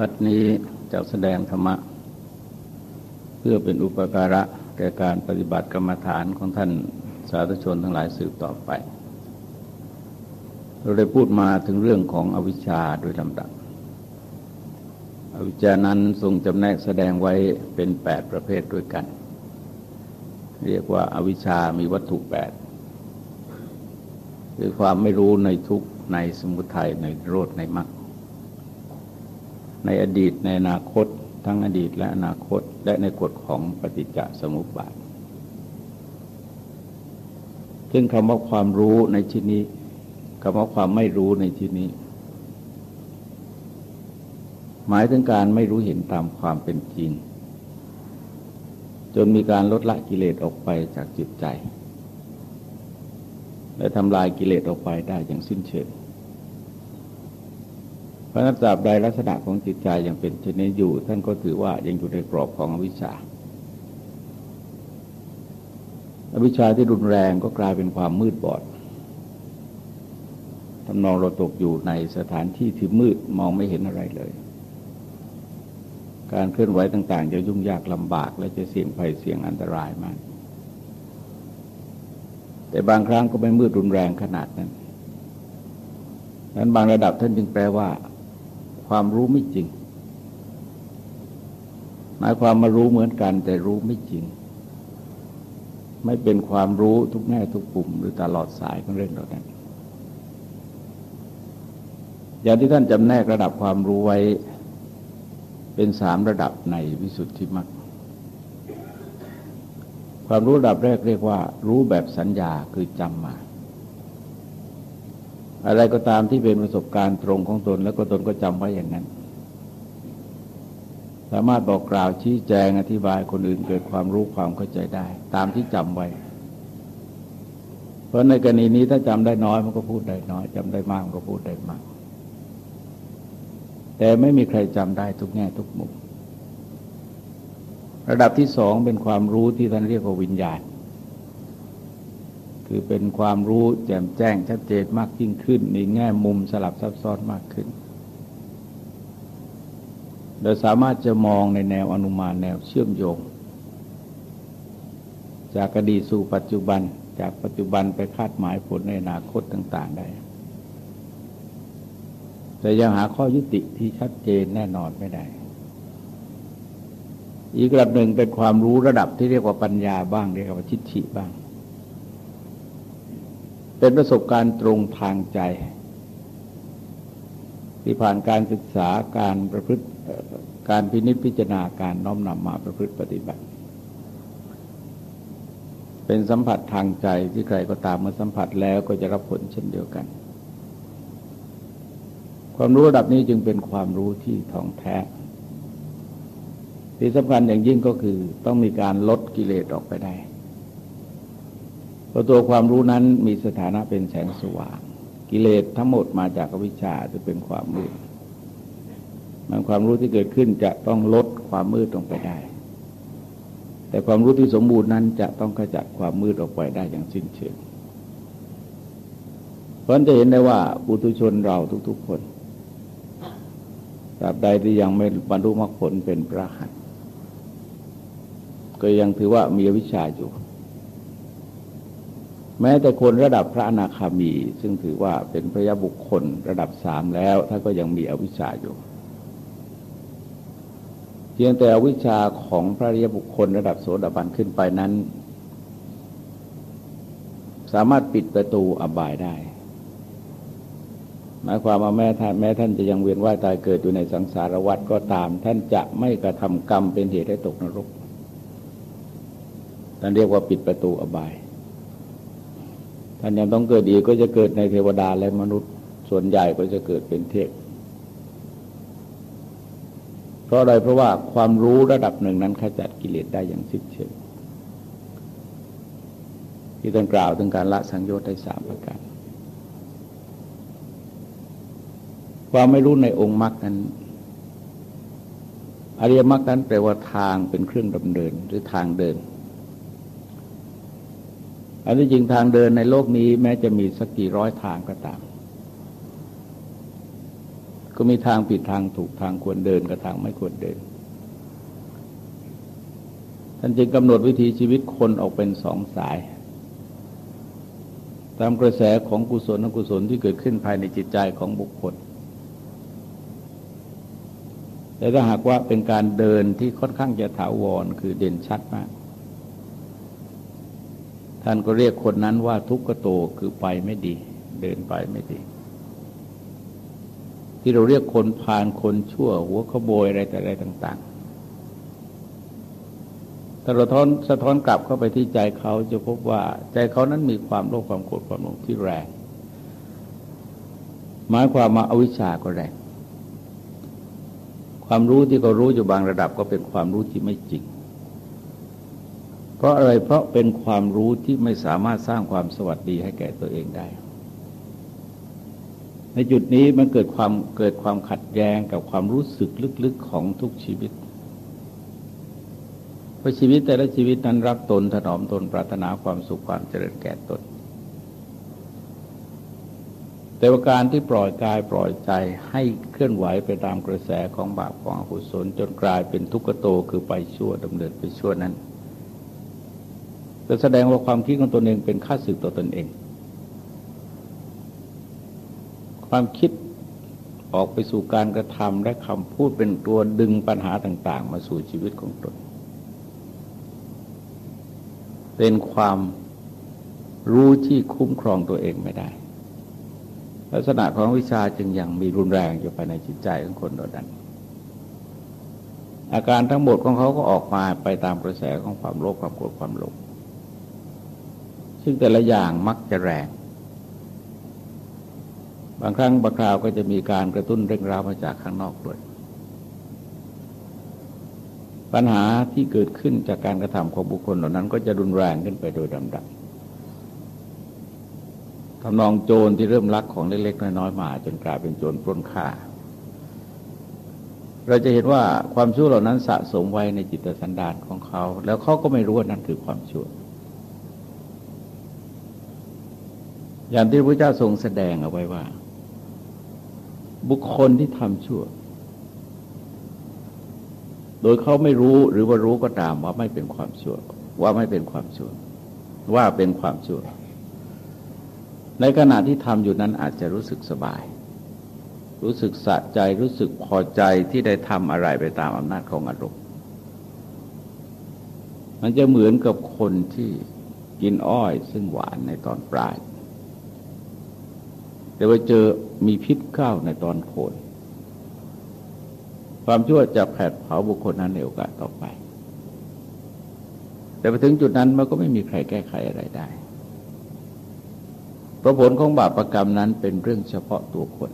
วัดนี้จะแสดงธรรมะ เพื่อเป็นอุปการะแก่การปฏิบัติกรรมฐานของท่านสาธุชนทั้งหลายสืบต่อไป เราได้พูดมาถึงเรื่องของอวิชชาโดยลำดับ อวิชชานั้นทรงจำแนกแสดงไว้เป็นแปดประเภทด้วยกัน เรียกว่าอาวิชชามีวัตถุแปดคือความไม่รู้ในทุกในสมุทัยในโรดในมรรค ในอดีตในอนาคต ทั้งอดีตและอนาคตและในกฎของปฏิจจสมุปบาท ซึ่งคำว่าความรู้ในที่นี้คำว่าความไม่รู้ในที่นี้ หมายถึงการไม่รู้เห็นตามความเป็นจริง จนมีการลดละกิเลสออกไปจากจิตใจ และทำลายกิเลสออกไปได้อย่างสิ้นเชิง ราะนับตราบใดลักษณะของจิตใจยังเป็นเช่นนี้อยู่ ท่านก็ถือว่ายังอยู่ในกรอบของอวิชชาอวิชชาที่รุนแรงก็กลายเป็นความมืดบอดทำนองเราตกอยู่ในสถานที่ที่มืดมองไม่เห็นอะไรเลย การเคลื่อนไหวต่าง ๆ จะยุ่งยากลำบาก และจะเสี่ยงภัยเสี่ยงอันตรายมาก แต่บางครั้งก็ไม่มืดรุนแรงขนาดนั้นนั้นบางระดับท่านจึงแปลว่า ความรู้ไม่จริง หมายความมารู้เหมือนกันแต่รู้ไม่จริง ไม่เป็นความรู้ทุกแง่ทุกปุ่มหรือตลอดสายของเรื่องเหล่านั้นอย่างที่ท่านจำแนกระดับความรู้ไว้เป็นสามระดับในวิสุทธิมรรคความรู้ระดับแรกเรียกว่า รู้แบบสัญญาคือจำมา อะไรก็ตามที่เป็นประสบการณ์ตรงของตน แล้วก็ตนก็จำไว้อย่างนั้น สามารถบอกกล่าวชี้แจงอธิบายคนอื่นเกิดความรู้ความเข้าใจได้ ตามที่จำไว้ เพราะในกรณีนี้ถ้าจำได้น้อยมันก็พูดได้น้อยจำได้มากมันก็พูดได้มาก แต่ไม่มีใครจำได้ทุกแง่ทุกมุม ระดับที่สองเป็นความรู้ที่ท่านเรียกว่าวิญญาณ คือเป็นความรู้แจ่มแจ้งชัดเจนมากยิ่งขึ้นในแง่มุมสลับซับซ้อนมากขึ้นเราสามารถจะมองในแนวอนุมานแนวเชื่อมโยง จากอดีตสู่ปัจจุบันจากปัจจุบันไปคาดหมายผลในอนาคตต่าง ๆ ได้ แต่ยังหาข้อยุติที่ชัดเจนแน่นอนไม่ได้ อีกระดับหนึ่งเป็นความรู้ระดับที่เรียกว่าปัญญาบ้าง เรียกว่าชิดฉิบ้าง เป็นประสบการณ์ตรงทางใจ ที่ผ่านการศึกษาการประพฤติการพินิจพิจารณาการน้อมนำมาประพฤติปฏิบัติ เป็นสัมผัสทางใจที่ใครก็ตามเมื่อสัมผัสแล้วก็จะรับผลเช่นเดียวกัน ความรู้ระดับนี้จึงเป็นความรู้ที่ท่องแท้ที่สำคัญอย่างยิ่งก็คือต้องมีการลดกิเลสออกไปได้ พราะตัวความรู้นั้นมีสถานะเป็นแสงสว่าง กิเลสทั้งหมดมาจากอวิชชาจะเป็นความมืดมันความรู้ที่เกิดขึ้นจะต้องลดความมืดลงไปได้ แต่ความรู้ที่สมบูรณ์นั้นจะต้องขจัดความมืดออกไปได้อย่างสิ้นเชิงเพราะจะเห็นได้ว่าปุถุชนเราทุก ๆ คนตราบใดที่ยังไม่บรรลุมรรคผลเป็นพระหันก็ยังถือว่ามีวิชาอยู่ แม้แต่คนระดับพระอนาคามี ซึ่งถือว่าเป็นพระยาบุคคลระดับสามแล้วท่านก็ยังมีอวิชชาอยู่ เพียงแต่อวิชชาของพระยาบุคคลระดับโสดาบันขึ้นไปนั้น สามารถปิดประตูอบายได้ หมายความว่าแม้ท่านแม้ท่านจะยังเวียนว่ายตายเกิดอยู่ในสังสารวัฏก็ตาม ท่านจะไม่กระทำกรรมเป็นเหตุให้ตกนรกท่านเรียกว่าปิดประตูอบาย ท่านยังต้องเกิดอีกก็จะเกิดในเทวดาและมนุษย์ ส่วนใหญ่ก็จะเกิดเป็นเทพเพราะอะไรเพราะว่าความรู้ระดับหนึ่งนั้นขจัดกิเลสได้อย่างสิ้นเชิงที่ต้องกล่าวถึงการละสังโยชน์ได้สามประการความไม่รู้ในองค์มรรคนั้นอริยมรรคนั้นแปลว่าทางเป็นเครื่องดำเนินหรือทางเดิน อันที่จริงทางเดินในโลกนี้แม้จะมีสักกี่ร้อยทางก็ตาม ก็มีทางผิดทางถูกทางควรเดินกับทางไม่ควรเดิน ท่านจึงกำหนดวิถีชีวิตคนออกเป็นสองสาย ตามกระแสของกุศลอกุศลที่เกิดขึ้นภายในจิตใจของบุคคล แต่ถ้าหากว่าเป็นการเดินที่ค่อนข้างจะถาวรคือเด่นชัดมาก ท่านก็เรียกคนนั้นว่าทุกขโตคือไปไม่ดี เดินไปไม่ดี ที่เราเรียกคนพาลคนชั่ว หัวขโมยอะไรแต่อะไรต่าง ๆ แต่เราท้อนสะท้อนกลับเข้าไปที่ใจเขาจะพบว่า ใจเขานั้นมีความโลภความโกรธความหลงที่แรง หมายความมาอาวิชชาก็แรง ความรู้ที่เขารู้อยู่บางระดับก็เป็นความรู้ที่ไม่จริง เพราะอะไรเพราะเป็นความรู้ที่ไม่สามารถสร้างความสวัสดีให้แก่ตัวเองได้ ในจุดนี้มันเกิดความเกิดความขัดแย้งกับความรู้สึกลึกๆของทุกชีวิตเพราะชีวิตแต่ละชีวิตนั้นรักตนถนอมตนปรารถนาความสุขความเจริญแก่ตนแต่ว่าการที่ปล่อยกายปล่อยใจให้เคลื่อนไหวไปตามกระแสของบาปของอกุศลจนกลายเป็นทุกขโตคือไปชั่วดำเนินไปชั่วนั้น จะแสดงว่าความคิดของตนเองเป็นค่าสึกต่อตนเอง ความคิดออกไปสู่การกระทำและคำพูดเป็นตัวดึงปัญหาต่าง ๆ มาสู่ชีวิตของตน เป็นความรู้ที่คุ้มครองตัวเองไม่ได้ ลักษณะของวิชาจึงยังมีรุนแรงอยู่ภายในจิตใจของคนโดยนั้นอาการทั้งหมดของเขาก็ออกมาไปตามกระแสของความโลภความโกรธความหลง ซึ่งแต่ละอย่างมักจะแรง บางครั้งบางคราวก็จะมีการกระตุ้นเร่งร้าวมาจากข้างนอกด้วย ปัญหาที่เกิดขึ้นจากการกระทำของบุคคลเหล่านั้น ก็จะรุนแรงขึ้นไปโดยลำดับทำนองโจรที่เริ่มลักของเล็กๆน้อยๆมา จนกลายเป็นโจรปล้นฆ่า เราจะเห็นว่าความชั่วเหล่านั้นสะสมไว้ในจิตสันดานของเขา แล้วเขาก็ไม่รู้ว่านั่นคือความชั่ว อย่างที่พระเจ้าทรงแสดงเอาไว้ว่า บุคคลที่ทำชั่ว โดยเขาไม่รู้หรือว่ารู้ก็ตามว่าไม่เป็นความชั่ว ว่าไม่เป็นความชั่ว ว่าเป็นความชั่ว ในขณะที่ทำอยู่นั้นอาจจะรู้สึกสบาย รู้สึกสะใจรู้สึกพอใจที่ได้ทำอะไรไปตามอำนาจของอารมณ์มันจะเหมือนกับคนที่กินอ้อยซึ่งหวานในตอนปลาย แต่ว่าเจอมีพิษข้าวในตอนโคนความชั่วจะแผดเผาบุคคลนั้นในโอกาสต่อไป แต่ไปถึงจุดนั้นมันก็ไม่มีใครแก้ไขอะไรได้เพราะผลของบาปรกรรมนั้นเป็นเรื่องเฉพาะตัวคน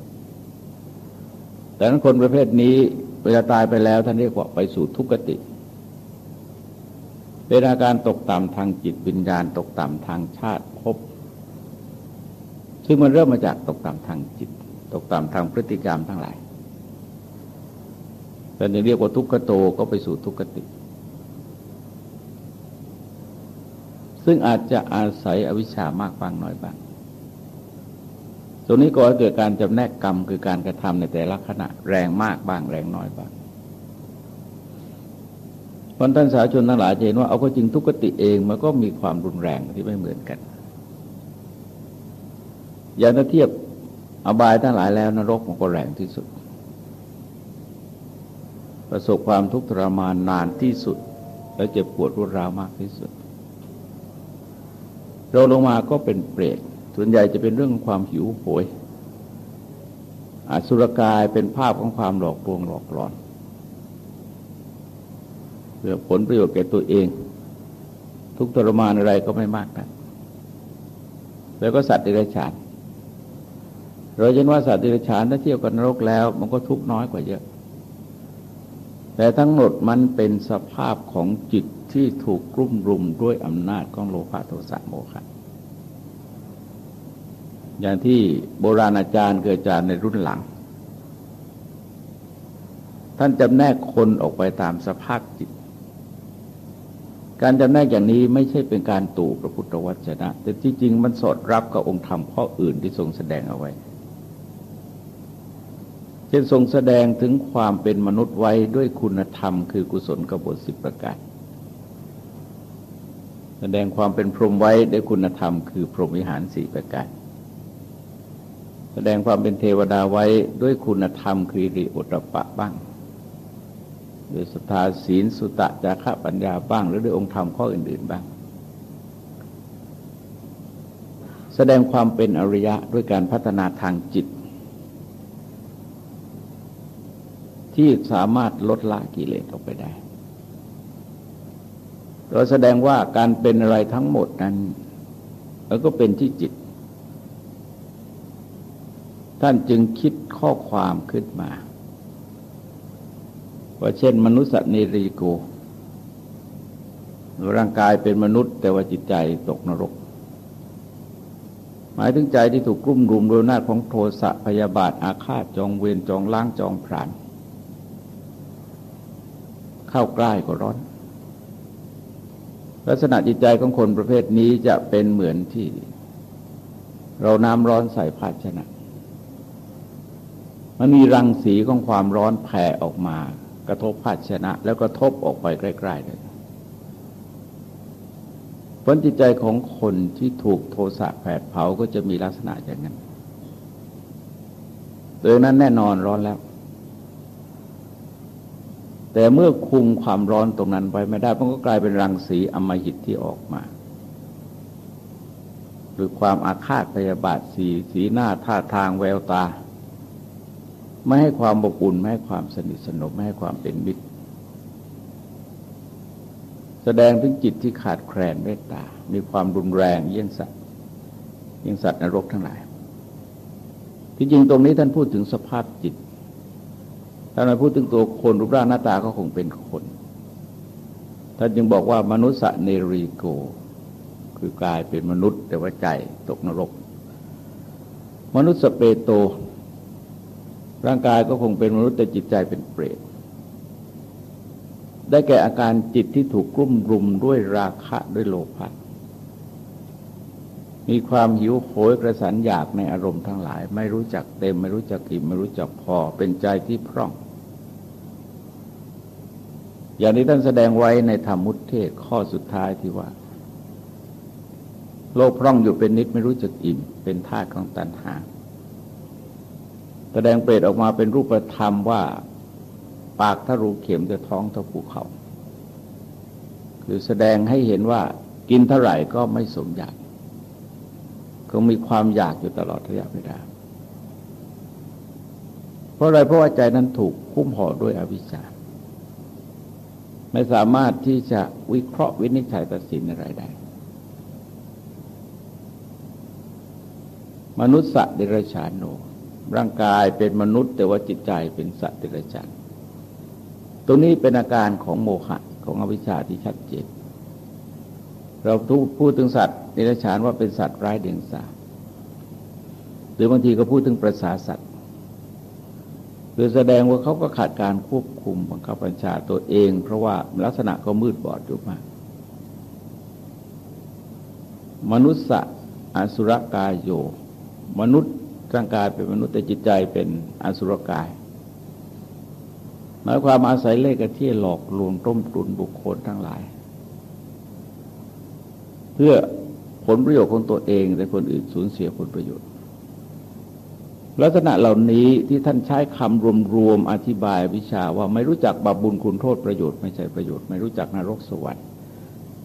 แต่นั้นคนประเภทนี้เวลาตายไปแล้วท่านเรียกว่าไปสู่ทุกขติ เป็นอาการตกต่ำทางจิตวิญญาณ ตกต่ำทางชาติภพ ซึ่งมันเริ่มมาจากตกต่ำทางจิต ตกต่ำทางพฤติกรรมทั้งหลายแต่เรียกว่าทุกขโตก็ไปสู่ทุกขติ ซึ่งอาจจะอาศัยอวิชชามากบ้างน้อยบ้าง ตรงนี้ก็เกิดการจำแนกกรรมคือการกระทำในแต่ละขณะแรงมากบ้างแรงน้อยบ้างคนท่านสาชนทั้งหลายเห็นว่าเอาก็จริงทุกขติเองมันก็มีความรุนแรงที่ไม่เหมือนกัน อย่างถ้าเทียบอบายทั้งหลายแล้วนรกมันก็แรงที่สุด ประสบความทุกข์ทรมานนานที่สุด และเจ็บปวดรุนแรงมากที่สุด เราลงมาก็เป็นเปรตส่วนใหญ่จะเป็นเรื่องความหิวโหยอสุรกายเป็นภาพของความหลอกลวงหลอกหลอนเพื่อผลประโยชน์แก่ตัวเอง ทุกทรมานอะไรก็ไม่มากนะแล้วก็สัตว์เดรัจฉาน เราเห็นว่าสัตว์ดิบฉานถ้าเทียบกับนรกแล้ว มันก็ทุกน้อยกว่าเยอะ แต่ทั้งหมดมันเป็นสภาพของจิตที่ถูกกลุ่มรุมด้วยอำนาจของโลภะโทสะโมฆะอย่างที่โบราณอาจารย์เกิดจารย์ในรุ่นหลัง ท่านจำแนกคนออกไปตามสภาพจิต การจำแนกอย่างนี้ไม่ใช่เป็นการตู่พระพุทธวจนะ แต่ที่จริงมันสอดรับกับองค์ธรรมข้ออื่นที่ทรงแสดงเอาไว้ เช่นทรงแสดงถึงความเป็นมนุษย์ไว้ด้วยคุณธรรม คือกุศลกบฏสิบประการแสดงความเป็นพรหมไว้ด้วยคุณธรรม คือพรหมวิหารสี่ประการแสดงความเป็นเทวดาไว้ด้วยคุณธรรมคือริอุตปะบ้างด้วยสถาศีลสุตะจาระปัญญาบ้าง หรือด้วยองค์ธรรมข้ออื่น ๆบ้าง แสดงความเป็นอริยะด้วยการพัฒนาทางจิต ที่สามารถลดละกิเลสออกไปได้ เราแสดงว่าการเป็นอะไรทั้งหมดนั้นแล้วก็เป็นที่จิต ท่านจึงคิดข้อความขึ้นมา ว่าเช่นมนุษย์เนรีโกร่างกายเป็นมนุษย์แต่ว่าจิตใจตกนรก หมายถึงใจที่ถูกกลุ่มรุมโดยหน้าของโทสะพยาบาทอาฆาตจองเวรจองล้างจองผราน เข้าใกล้ก็ร้อน ลักษณะจิตใจของคนประเภทนี้จะเป็นเหมือนที่ เราน้ำร้อนใส่ภาชนะ มันมีรังสีของความร้อนแผ่ออกมากระทบภาชนะ แล้วก็ทบออกไปใกล้ๆเลยผลจิตใจของคนที่ถูกโทสะแผดเผาก็จะมีลักษณะอย่างนั้นโดยนั้นแน่นอนร้อนแล้ว แต่เมื่อคุมความร้อนตรงนั้นไว้ไม่ได้มันก็กลายเป็นรังสีอมหิตที่ออกมา หรือความอาฆาตพยาบาทสีสีหน้าท่าทางแววตา ไม่ให้ความอบอุ่นไม่ให้ความสนิทสนมไม่ให้ความเป็นมิตร แสดงถึงจิตที่ขาดแคลนเมตตา มีความรุนแรงเยี่ยงสัตว์เยี่ยงสัตว์นรกทั้งหลายที่จริงตรงนี้ท่านพูดถึงสภาพจิต ท่านมาพูดถึงตัวคนรูปร่างหน้าตาก็คงเป็นคนท่านจึงบอกว่ามนุษย์เนรีโก คือกลายเป็นมนุษย์ แต่ว่าใจตกนรก มนุษย์สเปโต ร่างกายก็คงเป็นมนุษย์แต่จิตใจเป็นเปรตได้แก่อาการจิตที่ถูกกลุ่มรุมด้วยราคะด้วยโลภะ มีความหิวโหยกระสันอยากในอารมณ์ทั้งหลาย ไม่รู้จักเต็ม ไม่รู้จักอิ่มไม่รู้จักพอเป็นใจที่พร่อง อย่างที่ท่านแสดงไว้ในธรรมมุตเทศข้อสุดท้ายที่ว่า โลกพร่องอยู่เป็นนิดไม่รู้จักอิ่ม เป็นธาตุของตัณหา แสดงเปรตออกมาเป็นรูปธรรมว่า ปากทะรูเข็มจะท้องทะภูเขา คือแสดงให้เห็นว่ากินเท่าไหร่ก็ไม่สมอยาก ก็มีความอยากอยู่ตลอดระยะเวลา เพราะอะไรเพราะว่าใจนั้นถูกคุ้มห่อด้วยอวิชชา ไม่สามารถที่จะวิเคราะห์วินิจฉัยตัดสินอะไรได้ มนุษย์สัตว์เดรัจฉานโน ร่างกายเป็นมนุษย์ แต่ว่าจิตใจเป็นสัตว์เดรัจฉาน ตรงนี้เป็นอาการของโมหะของอวิชชาที่ชัดเจน เราพูดถึงสัตว์เดรัจฉานว่าเป็นสัตว์ร้ายเดียงสาหรือบางทีก็พูดถึงประสาสัตว์คือแสดงว่าเขาก็ขาดการควบคุมบังคับบัญชาตัวเอง เพราะว่าลักษณะก็มืดบอดอยู่มาก มนุษย์อสุรกายโย มนุษย์ร่างกายเป็นมนุษย์แต่จิตใจเป็นอสุรกายหมายความอาศัยเลขที่หลอกลวงต้มตุนบุคคลทั้งหลาย เพื่อผลประโยชน์ของตัวเองแต่คนอื่นสูญเสียผลประโยชน์ ลักษณะเหล่านี้ที่ท่านใช้คำรวมๆอธิบายวิชาว่าไม่รู้จักบาปบุญคุณโทษประโยชน์ไม่ใช่ประโยชน์ไม่รู้จักนรกสวรรค์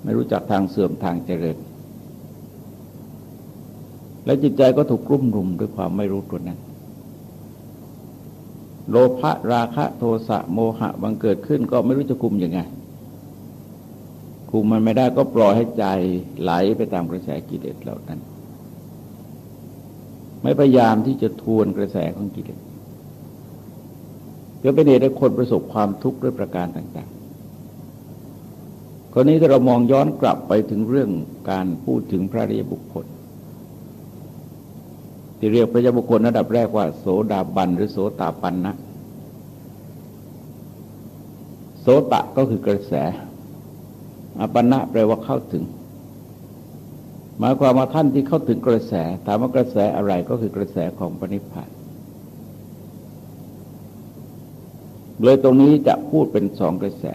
ไม่รู้จักทางเสื่อมทางเจริญ และจิตใจก็ถูกกลุ่มรุมด้วยความไม่รู้ตัวนั้นโลภะราคะโทสะโมหะบังเกิดขึ้นก็ไม่รู้จะคุมยังไง คุมมันไม่ได้ก็ปล่อยให้ใจไหลไปตามกระแสกิเลสเหล่านั้น ไม่พยายามที่จะทวนกระแสของกิเลสจะเป็นเหตุให้คนประสบความทุกข์ด้วยประการต่างๆคนนี้ถ้าเรามองย้อนกลับไปถึงเรื่องการพูดถึงพระริยบุคคล ที่เรียกพระยาบุคคลระดับแรกว่า โสดาบันหรือโสตาปันนะ โสตะก็คือกระแส อปันะแปลว่าเข้าถึง หมายความว่าท่านที่เข้าถึงกระแส ถามว่ากระแสอะไรก็คือกระแสของปณิพพานเลยตรงนี้จะพูดเป็นสองกระแส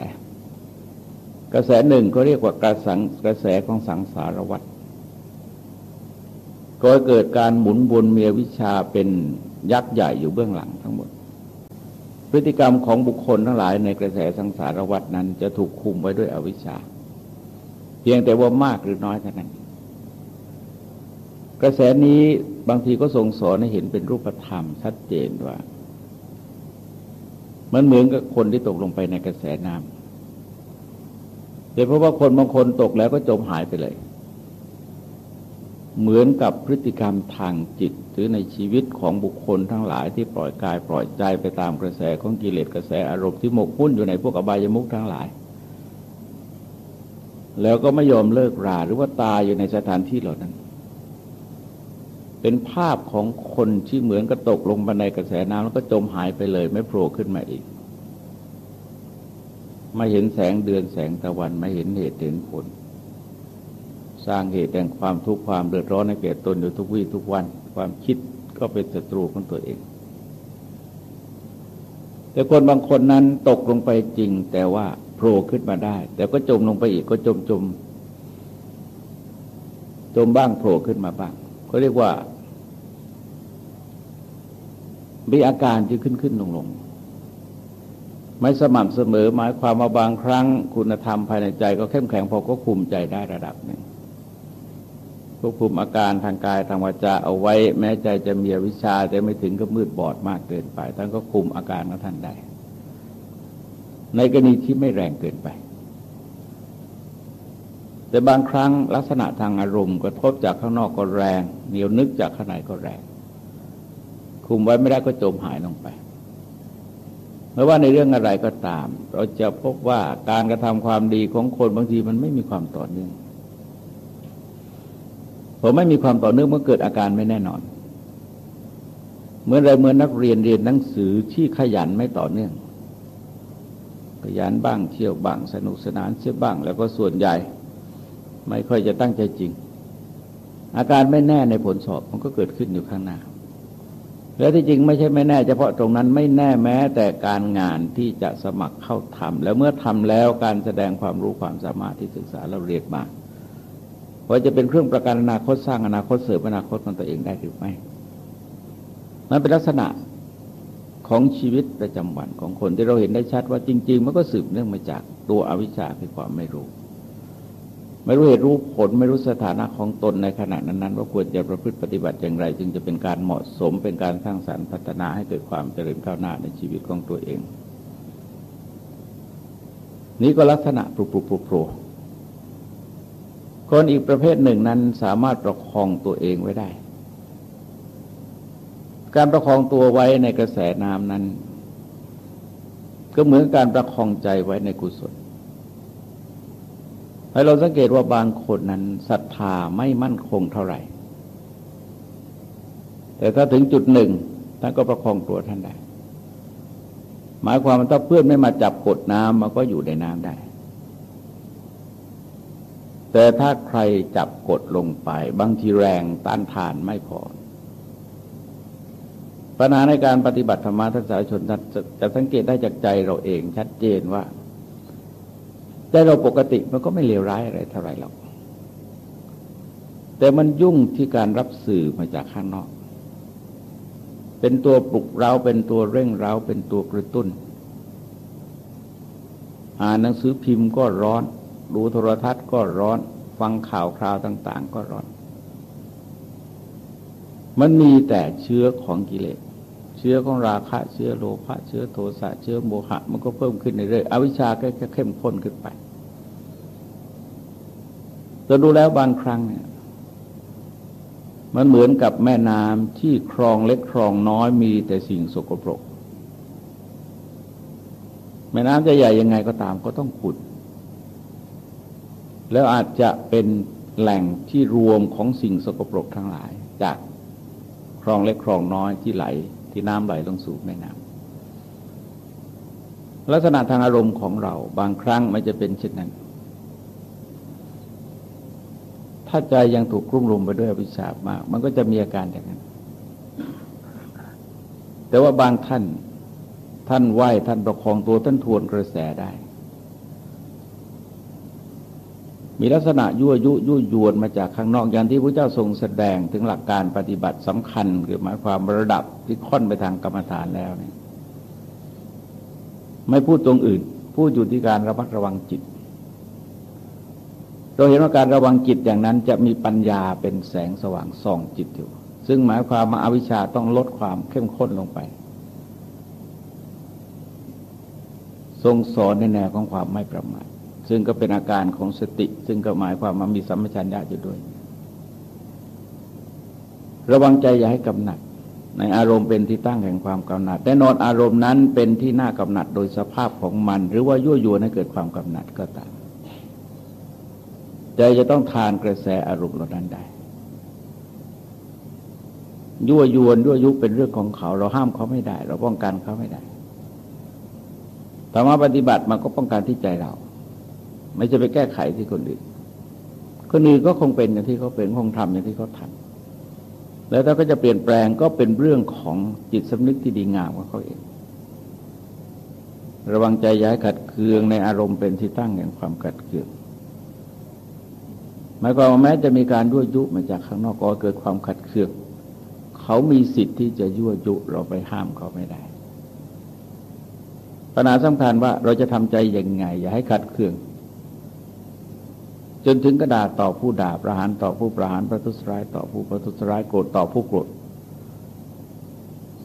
กระแสหนึ่งก็เรียกว่ากระสังกระแสของสังสารวัฏก็เกิดการหมุนวนเมียวิชาเป็นยักษ์ใหญ่อยู่เบื้องหลังทั้งหมด พฤติกรรมของบุคคลทั้งหลายในกระแสสังสารวัฏนั้นจะถูกคุมไว้ด้วยอวิชชา เพียงแต่ว่ามากหรือน้อยเท่านั้น กระแสนี้บางทีก็ทรงสอนให้เห็นเป็นรูปธรรมชัดเจนว่า มันเหมือนกับคนที่ตกลงไปในกระแสน้ำแต่เพราะว่าคนบางคนตกแล้วก็จมหายไปเลย เหมือนกับพฤติกรรมทางจิตหรือในชีวิตของบุคคลทั้งหลายที่ปล่อยกายปล่อยใจไปตามกระแสของกิเลสกระแสอารมณ์ที่หมกมุ่นอยู่ในพวกอบายมุขทั้งหลาย แล้วก็ไม่ยอมเลิกราหรือว่าตายอยู่ในสถานที่เหล่านั้น เป็นภาพของคนที่เหมือนกับตกลงไปในกระแสน้ำแล้วก็จมหายไปเลย ไม่โผล่ขึ้นมาอีก ไม่เห็นแสงเดือนแสงตะวันไม่เห็นเหตุเห็นผล สร้างเหตุแห่งความทุกข์ความเดือดร้อนให้แก่ตนอยู่ทุกวี่ทุกวัน ความคิดก็เป็นศัตรูของตัวเอง แต่คนบางคนนั้นตกลงไปจริงแต่ว่า ผล่ขึ้นมาได้ แต่ก็จมลงไปอีกก็จมจมจมบ้างโผล่ขึ้นมาบ้างเขาเรียกว่ามีอาการที่ขึ้นขึ้นลงลงไม่สม่ำเสมอหมายความว่าบางครั้งคุณธรรมภายในใจก็เข้มแข็งพอก็คุมใจได้ระดับหนึ่งควบคุมอาการทางกายทางวาจาเอาไว้ แม้ใจจะมีวิชาแต่ไม่ถึงกับมืดบอดมากเกินไปท่านก็คุมอาการของท่านได้ ในกรณีที่ไม่แรงเกินไป แต่บางครั้งลักษณะทางอารมณ์กระทบจากข้างนอกก็แรง เหนียวนึกจากข้างในก็แรง คุมไว้ไม่ได้ก็จมหายลงไปไม่ว่าในเรื่องอะไรก็ตาม เราจะพบว่าการกระทำความดีของคนบางทีมันไม่มีความต่อเนื่องพอไม่มีความต่อเนื่องเมื่อเกิดอาการไม่แน่นอน เหมื่อไรเหมื่อนักเรียนเรียนหนังสือที่ขยันไม่ต่อเนื่อง ขยันบ้างเที่ยวบ้างสนุกสนานเชื่อบ้าง แล้วก็ส่วนใหญ่ ไม่ค่อยจะตั้งใจจริง อาการไม่แน่ในผลสอบมันก็เกิดขึ้นอยู่ข้างหน้า แล้วที่จริงไม่ใช่ไม่แน่ เฉพาะตรงนั้นไม่แน่แม้แต่การงานที่จะสมัครเข้าทำแล้วเมื่อทำแล้วการแสดงความรู้ความสามารถที่ศึกษาเราเรียกมาว่าจะเป็นเครื่องประกันอนาคตสร้างอนาคตเสริมอนาคตของตัวเองได้หรือไม่ มันเป็นลักษณะ ของชีวิตประจำวันของคนที่เราเห็นได้ชัดว่าจริง ๆ มันก็สืบเนื่องมาจากตัวอวิชชาคือความไม่รู้ ไม่รู้เหตุรู้ผลไม่รู้สถานะของตนในขณะนั้นๆว่าควรจะประพฤติปฏิบัติอย่างไร จึงจะเป็นการเหมาะสมเป็นการสร้างสรรค์พัฒนาให้เกิดความเจริญก้าวหน้าในชีวิตของตัวเอง นี่ก็ลักษณะปลุกปลุกโผล่คนอีกประเภทหนึ่งนั้นสามารถประคองตัวเองไว้ได้ การประคองตัวไว้ในกระแสน้ำนั้น ก็เหมือนการประคองใจไว้ในกุศลให้เราสังเกตว่าบางคนนั้นศรัทธาไม่มั่นคงเท่าไหร่ แต่ถ้าถึงจุดหนึ่งท่านก็ประคองตัวท่านได้ หมายความว่าถ้าเพื่อนไม่มาจับกดน้ำมันก็อยู่ในน้ำได้ แต่ถ้าใครจับกดลงไป บางทีแรงต้านทานไม่พอ ปัญหาในการปฏิบัติธรรมะทักษะชนจะจะสังเกตได้จากใจเราเองชัดเจนว่า ใจเราปกติมันก็ไม่เลวร้ายอะไรเท่าไรหรอกแต่มันยุ่งที่การรับสื่อมาจากข้างนอก เป็นตัวปลุกเราเป็นตัวเร่งเราเป็นตัวกระตุ้น อ่านหนังสือพิมพ์ก็ร้อน ดูโทรทัศน์ก็ร้อน ฟังข่าวคราวต่าง ๆ ก็ร้อน มันมีแต่เชื้อของกิเลส เชื้อของราคะเชื้อโลภะเชื้อโทสะเชื้อโมหะ มันก็เพิ่มขึ้นเรื่อยๆอวิชชาก็เข้มข้นขึ้นไปจะดูแล้วบางครั้งเนี่ยมันเหมือนกับแม่น้ำที่คลองเล็กคลองน้อยมีแต่สิ่งสกปรก แม่น้ำจะใหญ่ยังไงก็ตามก็ต้องขุด แล้วอาจจะเป็นแหล่งที่รวมของสิ่งสกปรกทั้งหลาย จากคลองเล็กคลองน้อยที่ไหล ที่น้ำไหลลงสู่แม่น้ำลักษณะทางอารมณ์ของเราบางครั้งมันจะเป็นเช่นนั้น ถ้าใจยังถูกกลุ่มรุมไปด้วยอวิชชามาก มันก็จะมีอาการอย่างนั้น แต่ว่าบางท่านท่านไหวท่านประคองตัวท่านทวนกระแสได้ มีลักษณะยั่วยุยุยวนมาจากข้างนอกอย่างที่พระเจ้าทรงแสดงถึงหลักการปฏิบัติสำคัญคือหมายความระดับที่ค่อนไปทางกรรมฐานแล้วเนี่ยไม่พูดตรงอื่น พูดอยู่ที่การระมัดระวังจิต เราเห็นว่าการระวังจิตอย่างนั้นจะมีปัญญาเป็นแสงสว่างส่องจิตอยู่ ซึ่งหมายความว่าอาวิชชาต้องลดความเข้มข้นลงไป ทรงสอนในแนวของความไม่ประมาท ซึ่งก็เป็นอาการของสติ ซึ่งก็หมายความว่ามีสัมปชัญญะอยู่ด้วย ระวังใจอย่าให้กำหนัด ในอารมณ์เป็นที่ตั้งแห่งความกำหนัดแต่นอนอารมณ์นั้นเป็นที่น่ากำหนัดโดยสภาพของมัน หรือว่ายั่วยวนให้เกิดความกำหนัดก็ตามใจจะต้องทานกระแสอารมณ์เหล่านั้นได้ยั่วยวนยั่วยุเป็นเรื่องของเขา เราห้ามเขาไม่ได้ เราป้องกันเขาไม่ได้ธรรมะปฏิบัติมันก็ป้องกันที่ใจเรา ไม่จะไปแก้ไขที่คนอื่น คนอื่นก็คงเป็นอย่างที่เขาเป็นคงทำอย่างที่เขาทำแล้วถ้าก็จะเปลี่ยนแปลงก็เป็นเรื่องของจิตสำนึกที่ดีงามของเขาเอง ระวังใจย้ายขัดเคืองในอารมณ์เป็นที่ตั้งแห่งความขัดเคืองหมายความว่าแม้จะมีการยั่วยุมาจากข้างนอกก็เกิดความขัดเคืองเขามีสิทธิ์ที่จะยั่วยุเราไปห้ามเขาไม่ได้ปัญหาสำคัญว่าเราจะทำใจยังไง อย่าให้ขัดเคือง จนถึงกระดาษต่อผู้ด่าประหารต่อผู้ประหารประทุษร้ายต่อผู้ประทุษร้ายโกรธต่อผู้โกรธ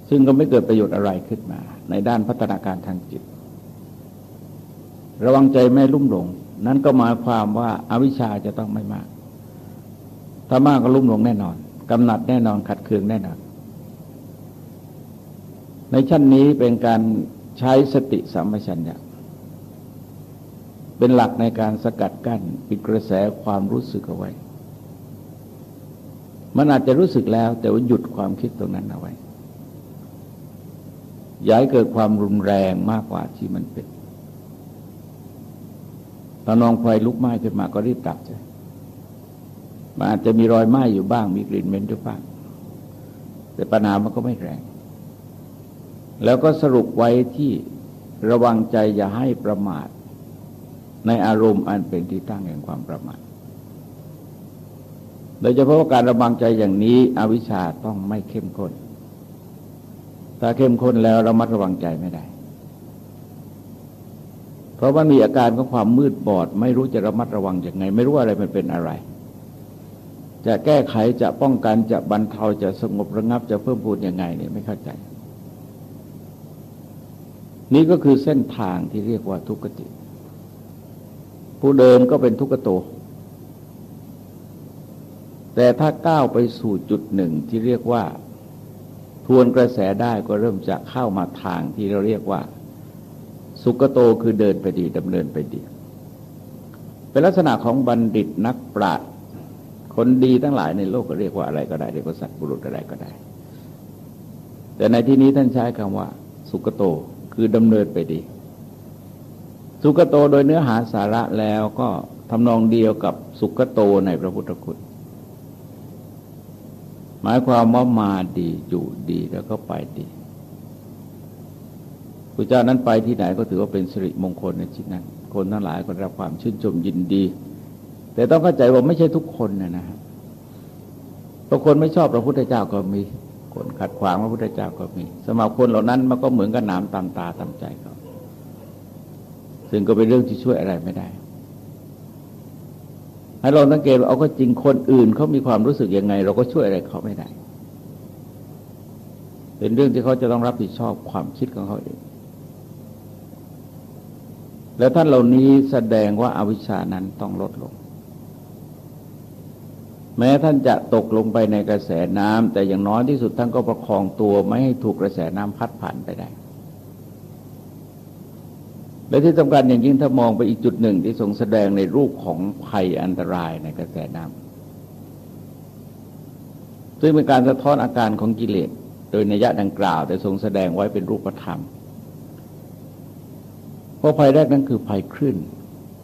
ซึ่งก็ไม่เกิดประโยชน์อะไรขึ้นมา ในด้านพัฒนาการทางจิต ระวังใจไม่ลุ่มหลง นั้นก็หมายความว่าอาวิชชาจะต้องไม่มาก ถ้ามากก็ลุ่มหลงแน่นอนกำหนัดแน่นอนขัดเคืองแน่นอนในชั้นนี้เป็นการใช้สติสัมปชัญญะ เป็นหลักในการสกัดกั้นปิดกระแสความรู้สึกเอาไว้ มันอาจจะรู้สึกแล้ว แต่ว่าหยุดความคิดตรงนั้นเอาไว้ย้ายเกิดความรุนแรงมากกว่าที่มันเป็นตอนนองไฟลุกไหม้ขึ้นมาก็รีบตัดใช่มันอาจจะมีรอยไหม้อยู่บ้าง มีกลิ่นเหม็นอยู่บ้าง แต่ปัญหามันก็ไม่แรง แล้วก็สรุปไว้ที่ระวังใจอย่าให้ประมาท ในอารมณ์อันเป็นที่ตั้งแห่งความประมาทโดยเฉพาะการระวังใจอย่างนี้ อวิชชาต้องไม่เข้มข้น ถ้าเข้มข้นแล้วระมัดระวังใจไม่ได้ เพราะว่ามีอาการของความมืดบอด ไม่รู้จะระมัดระวังยังไง ไม่รู้อะไรมันเป็นอะไร จะแก้ไขจะป้องกันจะบรรเทาจะสงบระงับจะเพิ่มพูนยังไงเนี่ยไม่เข้าใจ นี่ก็คือเส้นทางที่เรียกว่าทุกขติ ผู้เดินก็เป็นทุกขโต แต่ถ้าก้าวไปสู่จุดหนึ่งที่เรียกว่า ทวนกระแสได้ก็เริ่มจะเข้ามาทางที่เราเรียกว่า สุกโตคือเดินไปดีดำเนินไปดี เป็นลักษณะของบัณฑิตนักปราชญ์คนดีทั้งหลายในโลกก็เรียกว่าอะไรก็ได้เรียกว่าสัตว์บุรุษอะไรก็ได้ แต่ในที่นี้ท่านใช้คำว่า สุกโตคือดำเนินไปดี สุกโตโดยเนื้อหาสาระแล้วก็ทำนองเดียวกับสุกโตในพระพุทธคุณหมายความว่ามาดีอยู่ดีแล้วก็ไปดีพระเจ้านั้นไปที่ไหนก็ถือว่าเป็นสิริมงคลในชิ้นั้น คนทั้งหลายก็รับความชื่นชมยินดี แต่ต้องเข้าใจว่าไม่ใช่ทุกคนนะนะบางคนไม่ชอบพระพุทธเจ้าก็มี คนขัดขวางพระพุทธเจ้าก็มี สมัครคนเหล่านั้นมันก็เหมือนกับน้ำตามตาตามใจเขา ซึ่งก็เป็นเรื่องที่ช่วยอะไรไม่ได้ให้เราสังเกตว่าเอาก็จริงคนอื่นเขามีความรู้สึกยังไง เราก็ช่วยอะไรเขาไม่ได้ เป็นเรื่องที่เขาจะต้องรับผิดชอบความคิดของเขาเอง แล้วท่านเหล่านี้แสดงว่าอาวิชานั้นต้องลดลง แม้ท่านจะตกลงไปในกระแสน้ำแต่อย่างน้อยที่สุดท่านก็ประคองตัวไม่ให้ถูกกระแสน้ำพัดผ่านไปได้ และที่สำคัญอย่างยิ่งถ้ามองไปอีกจุดหนึ่งที่ทรงแสดงในรูปของภัยอันตรายในกระแสน้ำซึ่งเป็นการสะท้อนอาการของกิเลสโดยนัยยะดังกล่าว แต่ทรงแสดงไว้เป็นรูปธรรมเพราะภัยแรกนั้นคือภัยคลื่น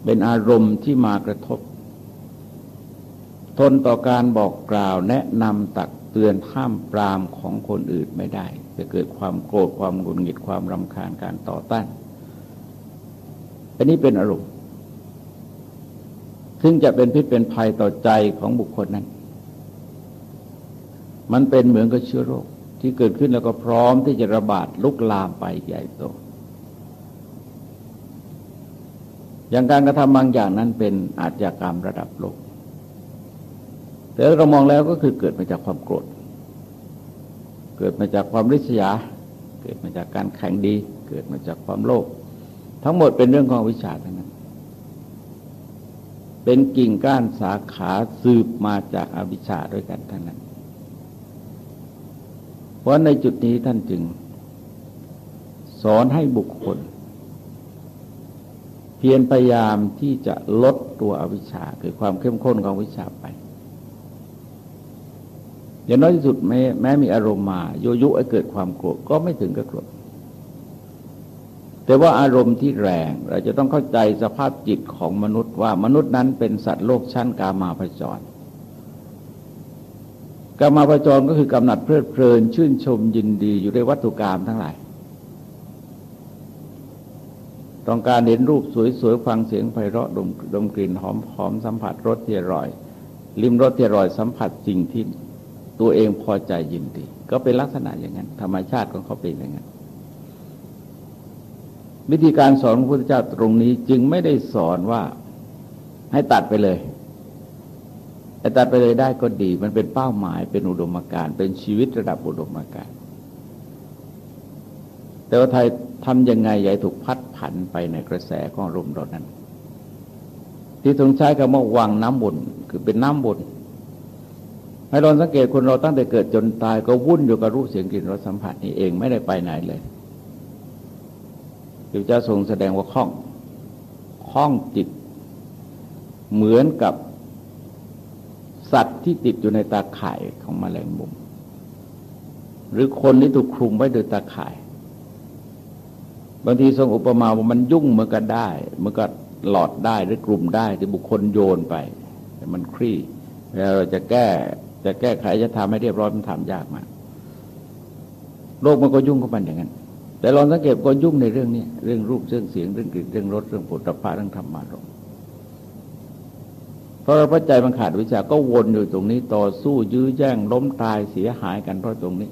เป็นอารมณ์ที่มากระทบ ทนต่อการบอกกล่าวแนะนำตักเตือนห้ามปรามของคนอื่นไม่ได้ จะเกิดความโกรธความหงุดหงิดความรำคาญการต่อต้าน อันนี้เป็นอารมณ์ ซึ่งจะเป็นพิษเป็นภัยต่อใจของบุคคลนั้น มันเป็นเหมือนกับเชื้อโรคที่เกิดขึ้นแล้วก็พร้อมที่จะระบาดลุกลามไปใหญ่โต อย่างการกระทำบางอย่างนั้นเป็นอาชญากรรมระดับโลก แต่เรามองแล้วก็คือเกิดมาจากความโกรธ เกิดมาจากความริษยา เกิดมาจากการแข่งดี เกิดมาจากความโลภ ทั้งหมดเป็นเรื่องของวิชาทั้งนั้น เป็นกิ่งก้านสาขาสืบมาจากอาวิชชาด้วยกันทั้งนั้น เพราะในจุดนี้ท่านจึง สอนให้บุคคล เพียรพยายามที่จะลดตัวอวิชชาคือความเข้มข้นของวิชาไปอย่างน้อยที่สุดแม้แม้มีอารมณ์มาโยยุให้เกิดความโกรธก็ไม่ถึงกับโกรธ แต่ว่าอารมณ์ที่แรงเราจะต้องเข้าใจสภาพจิตของมนุษย์ว่ามนุษย์นั้นเป็นสัตว์โลกชั้นกามาพจรกรรมาประจรก็คือกำหนัดเพลิดเพลิน ชื่นชมยินดีอยู่ในวัตถุกรรมทั้งหลายต้องการเห็นรูปสวยๆฟังเสียงไพเราะดมดมกลิ่นหอมหอมสัมผัสรสที่อร่อย ลิ้มรสที่อร่อยสัมผัสสิ่งที่ตัวเองพอใจยินดี ก็เป็นลักษณะอย่างนั้น ธรรมชาติของเขาเป็นอย่างนั้น วิธีการสอนพระพุทธเจ้าตรงนี้จึงไม่ได้สอนว่าให้ตัดไปเลยแต่ตัดไปเลยได้ก็ดี มันเป็นเป้าหมายเป็นอุดมการณ์เป็นชีวิตระดับอุดมการณ์แต่ว่าไทยทำยังไงใหญ่ถูกพัดผันไปในกระแสของลมดนั้น ที่ทรงใช้คำว่าวังน้ำบนคือเป็นน้ำบนให้เราสังเกตคนเราตั้งแต่เกิดจนตายก็วุ่นอยู่กับรูปเสียงกลิ่นรสสัมผัสนี่เองไม่ได้ไปไหนเลย พระเจ้าทรงแสดงว่าคล้องคล้องจิต เหมือนกับสัตว์ที่ติดอยู่ในตาข่ายของมแมลงมุม หรือคนที่ถูกคลุมไว้โดยตาข่าย บางทีทรงอุปมาว่ามันยุ่งเมื่อก็ได้เมื่อก็หลอดได้หรือกลุ่มได้ที่บุคคลโยนไป แต่มันคลี่แล้วเราจะแก้จะแก้ไขจะทำให้เรียบร้อยมันทำยากมากโลกมันก็ยุ่งกับมันอย่างนั้น แต่ลองสังเกตก็ยุ่งในเรื่องนี้เรื่องรูปเรื่องเสียงเรื่องกลิ่นเรื่องรสเรื่องผลิตภัณฑ์เรื่องธรรมารมเพราะพระใจมันขาดวิชาก็วนอยู่ตรงนี้ ต่อสู้ยื้อแย่งล้มตายเสียหายกันเพราะตรงนี้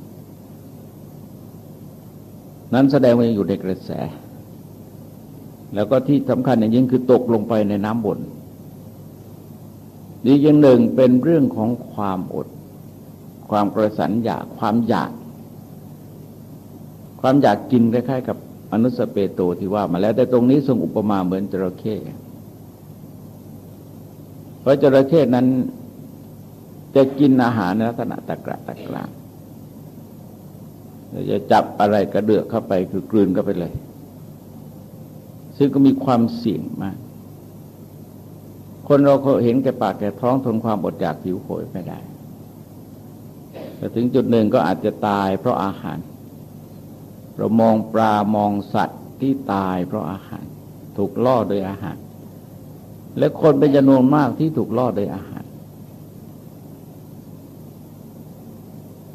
นั้นแสดงว่ายังอยู่ในกระแส แล้วก็ที่สำคัญอย่างยิ่งคือตกลงไปในน้ำบนดีอย่างหนึ่งเป็นเรื่องของความอด ความกระสันอยากความอยาก ความอยากกินคล้ายๆกับอนุสเปโตที่ว่ามาแล้ว แต่ตรงนี้ทรงอุปมาเหมือนจระเข้เพราะจระเข้นั้นจะกินอาหารในลักษณะตะกระตะกราจะจับอะไรกระเดือกเข้าไปคือกลืนเข้าไปเลย ซึ่งก็มีความเสี่ยงมาก คนเราเขาเห็นแก่ปากแก่ท้องทนความอดอยากผิวโหยไม่ได้แต่ถึงจุดหนึ่งก็อาจจะตายเพราะอาหาร เรามองปลามองสัตว์ที่ตายเพราะอาหาร ถูกล่อโดยอาหาร และคนเป็นจำนวนมากที่ถูกล่อโดยอาหาร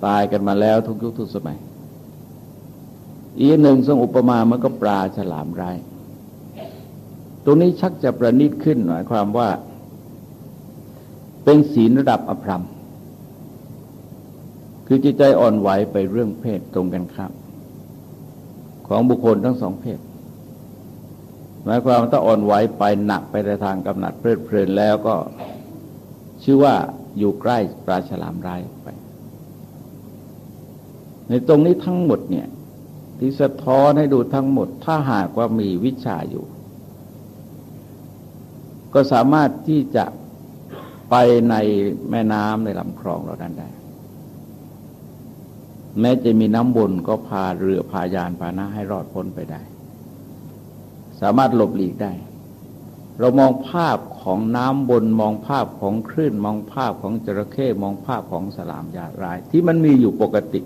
ตายกันมาแล้วทุกยุคทุกสมัย อีกหนึ่งทรงอุปมามันก็ปลาฉลามไรตรงนี้ชักจะประณีตขึ้นหมายความว่า เป็นศีลระดับอภรรมคือจิตใจอ่อนไหวไปเรื่องเพศตรงกันข้าม ของบุคคลทั้งสองเพศหมายความว่าถ้าอ่อนไหวไปหนักไปในทางกำหนัดเพลิดเพลินแล้วก็ชื่อว่าอยู่ใกล้ปลาฉลามรายไป ในตรงนี้ทั้งหมดเนี่ย ที่สะท้อนให้ดูทั้งหมด ถ้าหากว่ามีวิชาอยู่ ก็สามารถที่จะไปในแม่น้ำในลำคลองเรานั้นได้ แม้จะมีน้ำบนก็พาเรือพายานพาหนะให้รอดพ้นไปได้ สามารถหลบหลีกได้ เรามองภาพของน้ำบนมองภาพของคลื่นมองภาพของจระเข้มองภาพของสลามยาราย ที่มันมีอยู่ปกติ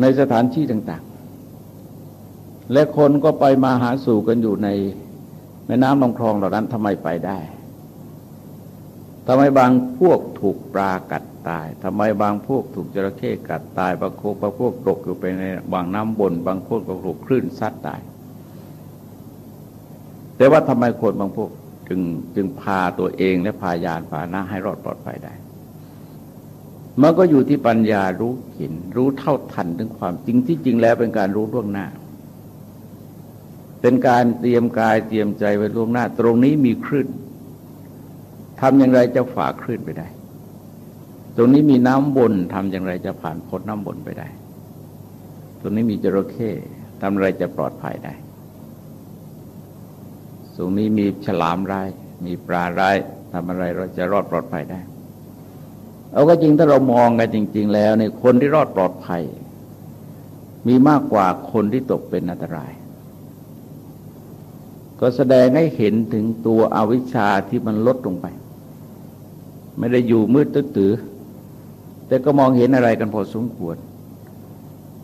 ในสถานที่ต่าง ๆ และคนก็ไปมาหาสู่กันอยู่ในแม่น้ำลำคลองเหล่านั้นทำไมไปได้ทำไมบางพวกถูกปลากัด ตายทำไมบางพวกถูกจระเข้กัดตาย บางพวกบางพวกตกอยู่ไปในบางน้ำบน บางพวกก็ถูกคลื่นซัดตาย แต่ว่าทำไมคนบางพวกจึงจึงพาตัวเองและพายานพาหน้าให้รอดปลอดภัยได้ มันก็อยู่ที่ปัญญารู้เห็น รู้เท่าทันถึงความจริงที่จริงแล้วเป็นการรู้ล่วงหน้า เป็นการเตรียมกายเตรียมใจไว้ล่วงหน้า ตรงนี้มีคลื่นทำอย่างไรจะฝ่าคลื่นไปได้ ตรงนี้มีน้ำบนทำอย่างไรจะผ่านพ้นน้ำบนไปได้ ตรงนี้มีจระเข้ทำอะไรจะปลอดภัยได้ตรงนี้มีฉลามร้าย มีปลาร้ายทำอะไรเราจะรอดปลอดภัยได้ เอาก็จริงถ้าเรามองกันจริง ๆ แล้วในคนที่รอดปลอดภัย มีมากกว่าคนที่ตกเป็นอันตราย ก็แสดงให้เห็นถึงตัวอวิชชาที่มันลดลงไป ไม่ได้อยู่มืดตื้อ แต่ก็มองเห็นอะไรกันพอสมควร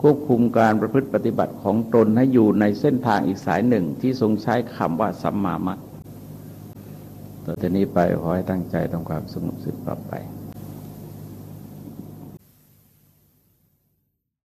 ควบคุมการประพฤติปฏิบัติของตนให้อยู่ในเส้นทางอีกสายหนึ่งที่ทรงใช้คำว่าสัมมามัตต่อจากนี้ไปขอให้ตั้งใจทำความสงบสุขต่อไป